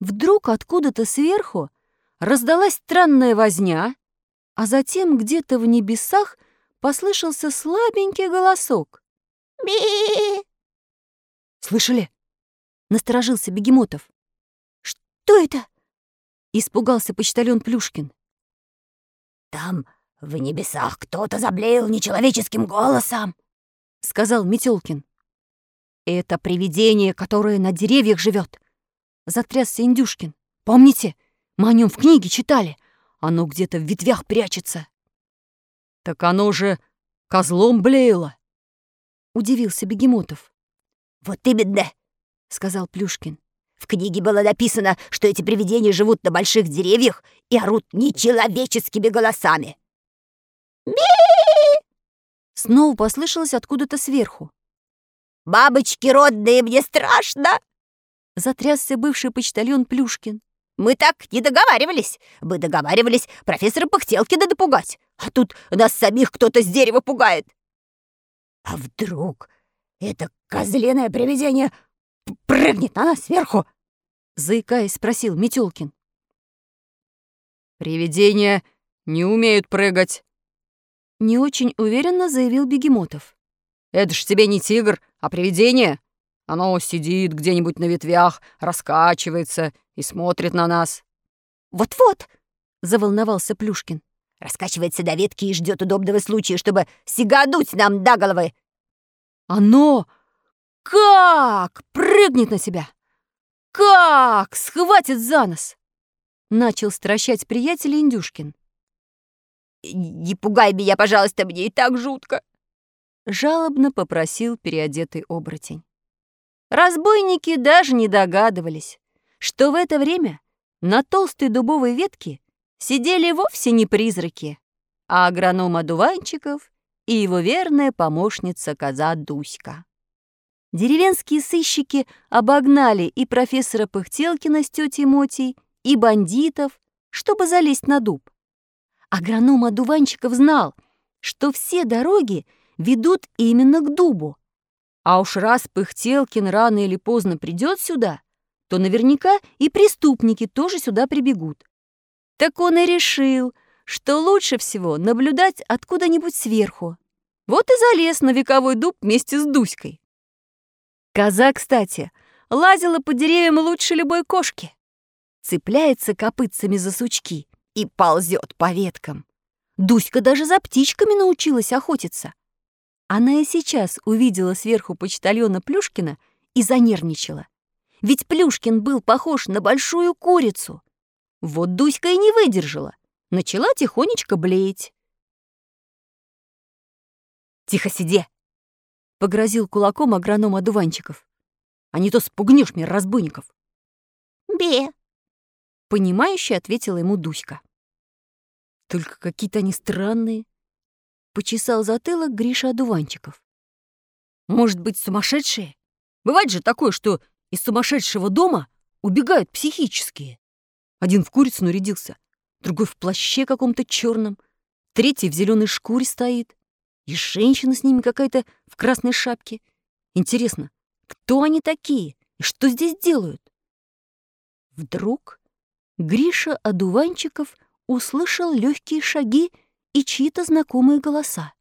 Вдруг откуда-то сверху раздалась странная возня, а затем где-то в небесах послышался слабенький голосок. Би! «Слышали?» — насторожился Бегемотов. Что это? Испугался почтальон Плюшкин. Там в небесах кто-то заблеял нечеловеческим голосом, сказал Метелкин. Это привидение, которое на деревьях живет. Затрясся Индюшкин. Помните? Мы о нем в книге читали. Оно где-то в ветвях прячется. Так оно же козлом блеяло. Удивился Бегемотов. Вот именно, сказал Плюшкин. В книге было написано, что эти привидения живут на больших деревьях и орут нечеловеческими голосами. би Снова послышалось откуда-то сверху. «Бабочки родные, мне страшно!» Затрясся бывший почтальон Плюшкин. «Мы так не договаривались. Мы договаривались профессора Пыхтелкина допугать, а тут нас самих кто-то с дерева пугает. А вдруг это козленое привидение прыгнет на нас сверху?» Заикаясь, спросил Метелкин. «Привидения не умеют прыгать», — не очень уверенно заявил Бегемотов. «Это ж тебе не тигр, а привидение. Оно сидит где-нибудь на ветвях, раскачивается и смотрит на нас». «Вот-вот», — заволновался Плюшкин. «Раскачивается до ветки и ждет удобного случая, чтобы сигануть нам до головы». «Оно как прыгнет на себя! Как схватит за нос!» Начал стращать приятеля Индюшкин. «Не пугай меня, пожалуйста, мне и так жутко!» Жалобно попросил переодетый оборотень. Разбойники даже не догадывались, что в это время на толстой дубовой ветке сидели вовсе не призраки, а агроном Одуванчиков и его верная помощница коза Дуська. Деревенские сыщики обогнали и профессора Пыхтелкина с тетей Мотей, и бандитов, чтобы залезть на дуб. Агроном Одуванчиков знал, что все дороги ведут именно к дубу. А уж раз Пыхтелкин рано или поздно придет сюда, то наверняка и преступники тоже сюда прибегут. Так он и решил, что лучше всего наблюдать откуда-нибудь сверху. Вот и залез на вековой дуб вместе с Дуськой. Коза, кстати, лазила по деревьям лучше любой кошки. Цепляется копытцами за сучки и ползет по веткам. Дуська даже за птичками научилась охотиться. Она и сейчас увидела сверху почтальона Плюшкина и занервничала. Ведь Плюшкин был похож на большую курицу. Вот Дуська и не выдержала. Начала тихонечко блеять. «Тихо сиди!» — погрозил кулаком агроном одуванчиков. «А не то спугнешь мне разбойников!» «Бе!» — понимающе ответила ему Дуська. «Только какие-то они странные!» — почесал затылок Гриша одуванчиков. «Может быть, сумасшедшие? Бывает же такое, что из сумасшедшего дома убегают психические. Один в курицу нарядился, другой в плаще каком-то черном, третий в зеленой шкуре стоит. И женщина с ними какая-то в красной шапке. Интересно, кто они такие и что здесь делают? Вдруг Гриша Одуванчиков услышал легкие шаги и чьи-то знакомые голоса.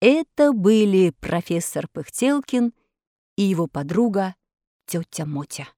Это были профессор Пыхтелкин и его подруга тетя Мотя.